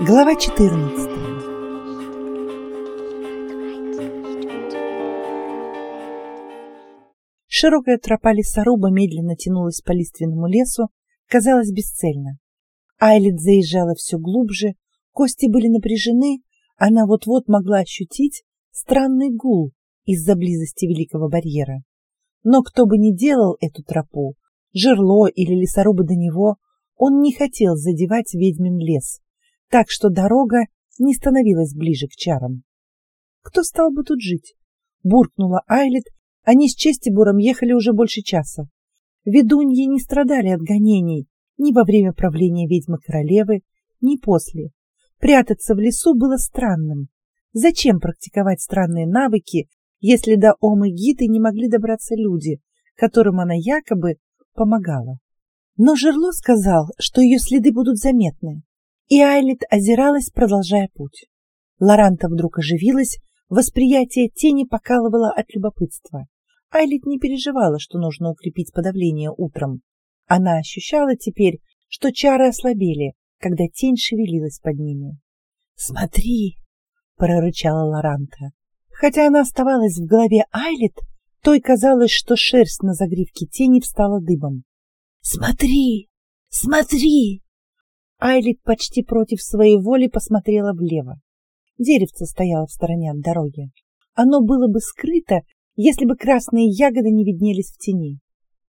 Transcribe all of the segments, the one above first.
Глава 14 Широкая тропа лесоруба медленно тянулась по лиственному лесу, казалось бесцельно. Айлит заезжала все глубже, кости были напряжены, она вот-вот могла ощутить странный гул из-за близости Великого барьера. Но кто бы ни делал эту тропу, жерло или лесорубы до него, он не хотел задевать ведьмин лес, так что дорога не становилась ближе к чарам. Кто стал бы тут жить? Буркнула Айлет, они с Честибуром ехали уже больше часа. Ведуньи не страдали от гонений ни во время правления ведьмы-королевы, ни после. Прятаться в лесу было странным. Зачем практиковать странные навыки, если до Омы Гиты не могли добраться люди, которым она якобы помогала? Но Жерло сказал, что ее следы будут заметны, и Айлит озиралась, продолжая путь. Лоранта вдруг оживилась, восприятие тени покалывало от любопытства. Айлит не переживала, что нужно укрепить подавление утром. Она ощущала теперь, что чары ослабели, когда тень шевелилась под ними. «Смотри!» — прорычала Лоранта. Хотя она оставалась в голове Айлит, той казалось, что шерсть на загривке тени встала дыбом. «Смотри! Смотри!» Айлит почти против своей воли посмотрела влево. Деревце стояло в стороне от дороги. Оно было бы скрыто, если бы красные ягоды не виднелись в тени.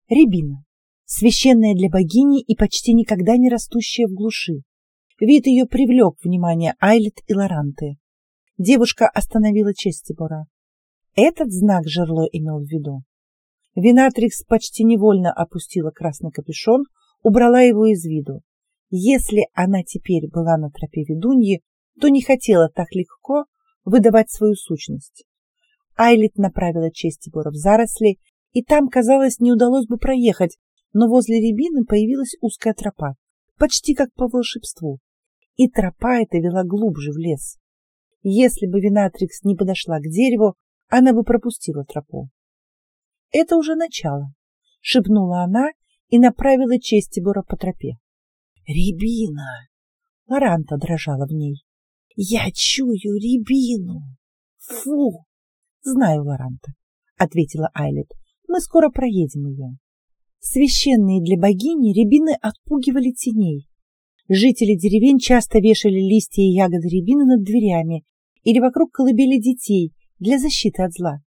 Рябина, священная для богини и почти никогда не растущая в глуши. Вид ее привлек внимание Айлит и Лоранты. Девушка остановила Честибора. Этот знак жерло имел в виду. Винатрикс почти невольно опустила красный капюшон, убрала его из виду. Если она теперь была на тропе ведуньи, то не хотела так легко выдавать свою сущность. Айлит направила Честибора в заросли, и там, казалось, не удалось бы проехать, но возле рябины появилась узкая тропа, почти как по волшебству. И тропа эта вела глубже в лес. Если бы Винатрикс не подошла к дереву, она бы пропустила тропу. Это уже начало, шепнула она и направила Честибора по тропе. Рябина! Лоранта дрожала в ней. Я чую рябину! Фу! Знаю, Лоранта, ответила Айлет. Мы скоро проедем ее. Священные для богини рябины отпугивали теней. Жители деревень часто вешали листья и ягоды рябины над дверями или вокруг колыбели детей для защиты от зла.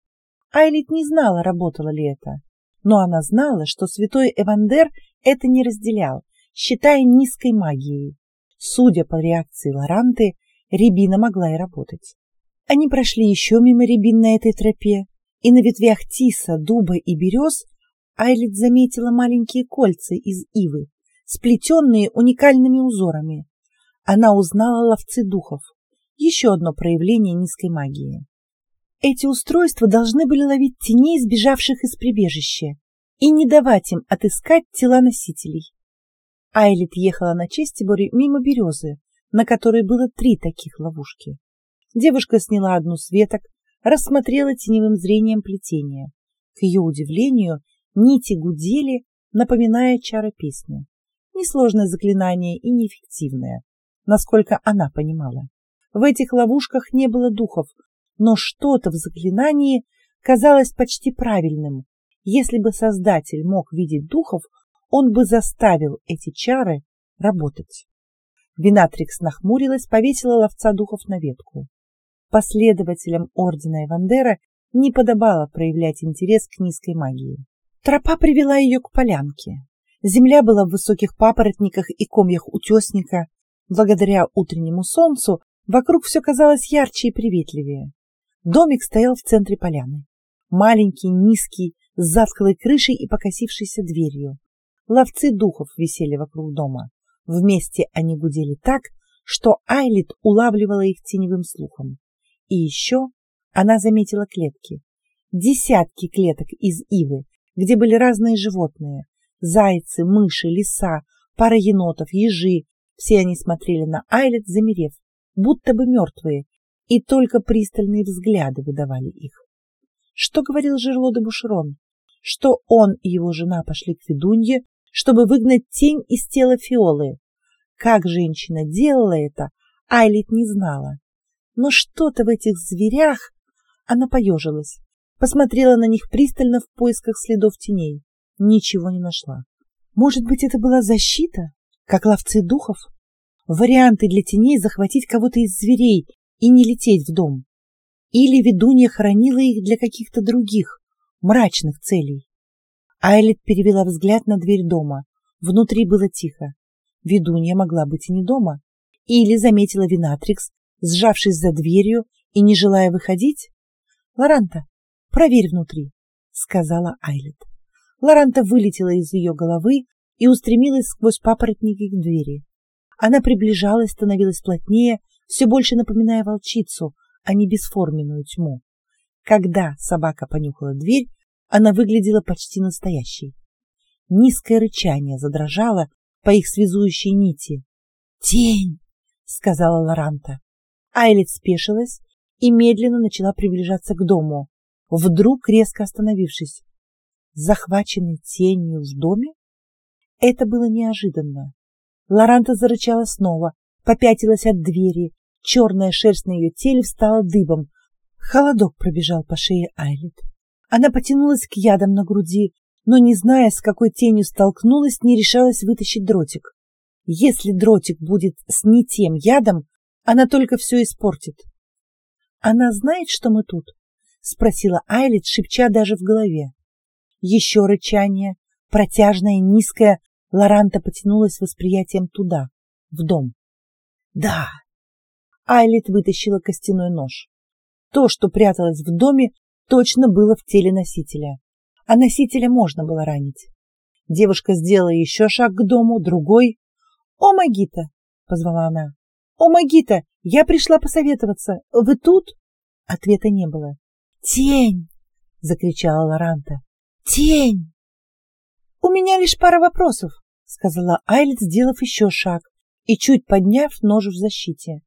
Айлит не знала, работало ли это, но она знала, что святой Эвандер это не разделял, считая низкой магией. Судя по реакции Лоранты, рябина могла и работать. Они прошли еще мимо рябин на этой тропе, и на ветвях тиса, дуба и берез Айлит заметила маленькие кольца из ивы, сплетенные уникальными узорами. Она узнала ловцы духов, еще одно проявление низкой магии. Эти устройства должны были ловить теней, сбежавших из прибежища, и не давать им отыскать тела носителей. Айлит ехала на Честиборе мимо березы, на которой было три таких ловушки. Девушка сняла одну с веток, рассмотрела теневым зрением плетение. К ее удивлению, нити гудели, напоминая чары песни. Несложное заклинание и неэффективное, насколько она понимала. В этих ловушках не было духов, но что-то в заклинании казалось почти правильным. Если бы Создатель мог видеть духов, он бы заставил эти чары работать. Винатрикс нахмурилась, повесила ловца духов на ветку. Последователям ордена Эвандера не подобало проявлять интерес к низкой магии. Тропа привела ее к полянке. Земля была в высоких папоротниках и комьях утесника. Благодаря утреннему солнцу вокруг все казалось ярче и приветливее. Домик стоял в центре поляны. Маленький, низкий, с затхлой крышей и покосившейся дверью. Ловцы духов висели вокруг дома. Вместе они гудели так, что Айлит улавливала их теневым слухом. И еще она заметила клетки. Десятки клеток из ивы, где были разные животные. Зайцы, мыши, лиса, пара енотов, ежи. Все они смотрели на Айлет, замерев, будто бы мертвые, и только пристальные взгляды выдавали их. Что говорил Жерло де Бушерон? Что он и его жена пошли к ведунье, чтобы выгнать тень из тела Фиолы. Как женщина делала это, Айлит не знала. Но что-то в этих зверях... Она поежилась, посмотрела на них пристально в поисках следов теней. Ничего не нашла. Может быть, это была защита, как ловцы духов? Варианты для теней захватить кого-то из зверей и не лететь в дом. Или ведунья хранила их для каких-то других, мрачных целей. Айлет перевела взгляд на дверь дома. Внутри было тихо. Ведунья могла быть и не дома. Или заметила Винатрикс, сжавшись за дверью и не желая выходить. «Лоранта, проверь внутри», — сказала Айлет. Лоранта вылетела из ее головы и устремилась сквозь папоротники к двери. Она приближалась, становилась плотнее, все больше напоминая волчицу, а не бесформенную тьму. Когда собака понюхала дверь, она выглядела почти настоящей. Низкое рычание задрожало по их связующей нити. «Тень!» — сказала Лоранта. Айлет спешилась и медленно начала приближаться к дому, вдруг резко остановившись. Захваченный тенью в доме? Это было неожиданно. Лоранта зарычала снова, попятилась от двери, черная шерсть на ее теле встала дыбом. Холодок пробежал по шее Айлет. Она потянулась к ядам на груди, но, не зная, с какой тенью столкнулась, не решалась вытащить дротик. Если дротик будет с не тем ядом, она только все испортит. — Она знает, что мы тут? — спросила Айлет, шепча даже в голове. Еще рычание, протяжное, низкое, Лоранта потянулась восприятием туда, в дом. Да. Айлит вытащила костяной нож. То, что пряталось в доме, точно было в теле носителя. А носителя можно было ранить. Девушка сделала еще шаг к дому, другой. «О, Магита!» — позвала она. «О, Магита! Я пришла посоветоваться. Вы тут?» Ответа не было. «Тень!» — закричала Лоранта. «Тень!» «У меня лишь пара вопросов», — сказала Айлет, сделав еще шаг и чуть подняв нож в защите.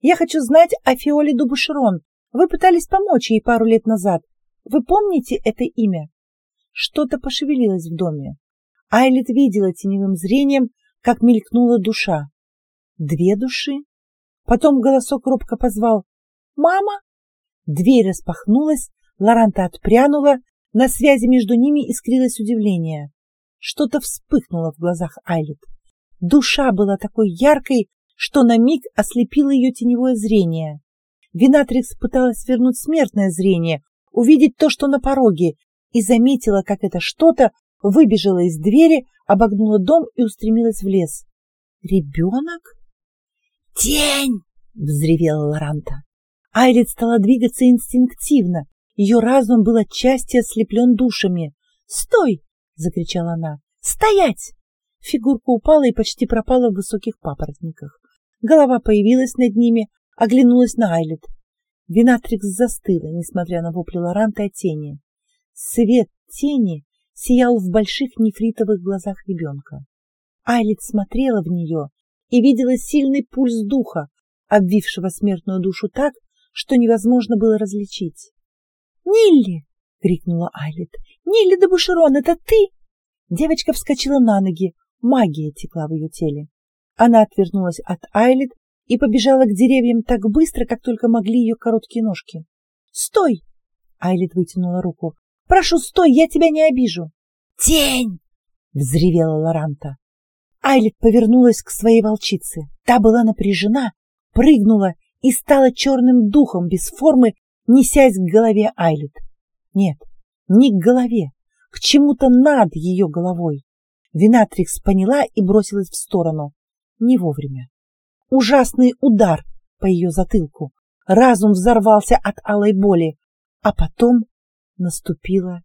«Я хочу знать о Фиоле Дубушерон. Вы пытались помочь ей пару лет назад. Вы помните это имя?» Что-то пошевелилось в доме. Айлет видела теневым зрением, как мелькнула душа. Две души? Потом голосок робко позвал «Мама!». Дверь распахнулась, Лоранта отпрянула, на связи между ними искрилось удивление. Что-то вспыхнуло в глазах Айлет. Душа была такой яркой, что на миг ослепило ее теневое зрение. Винатрикс пыталась вернуть смертное зрение, увидеть то, что на пороге, и заметила, как это что-то выбежало из двери, обогнуло дом и устремилось в лес. «Ребенок?» «Тень!» — взревела Лоранта. Айлет стала двигаться инстинктивно. Ее разум был отчасти ослеплен душами. «Стой!» закричала она. «Стоять!» Фигурка упала и почти пропала в высоких папоротниках. Голова появилась над ними, оглянулась на Айлет. Винатрикс застыла, несмотря на вопли Лоранта о тени. Свет тени сиял в больших нефритовых глазах ребенка. Айлет смотрела в нее и видела сильный пульс духа, обвившего смертную душу так, что невозможно было различить. «Нилли!» — крикнула Айлет. «Нилли де Бушерон, это ты?» Девочка вскочила на ноги, магия текла в ее теле. Она отвернулась от Айлет и побежала к деревьям так быстро, как только могли ее короткие ножки. «Стой!» — Айлет вытянула руку. «Прошу, стой, я тебя не обижу!» «Тень!» — взревела Лоранта. Айлет повернулась к своей волчице. Та была напряжена, прыгнула и стала черным духом без формы, несясь к голове Айлет. Нет, не к голове, к чему-то над ее головой. Винатрикс поняла и бросилась в сторону. Не вовремя. Ужасный удар по ее затылку. Разум взорвался от алой боли, а потом наступила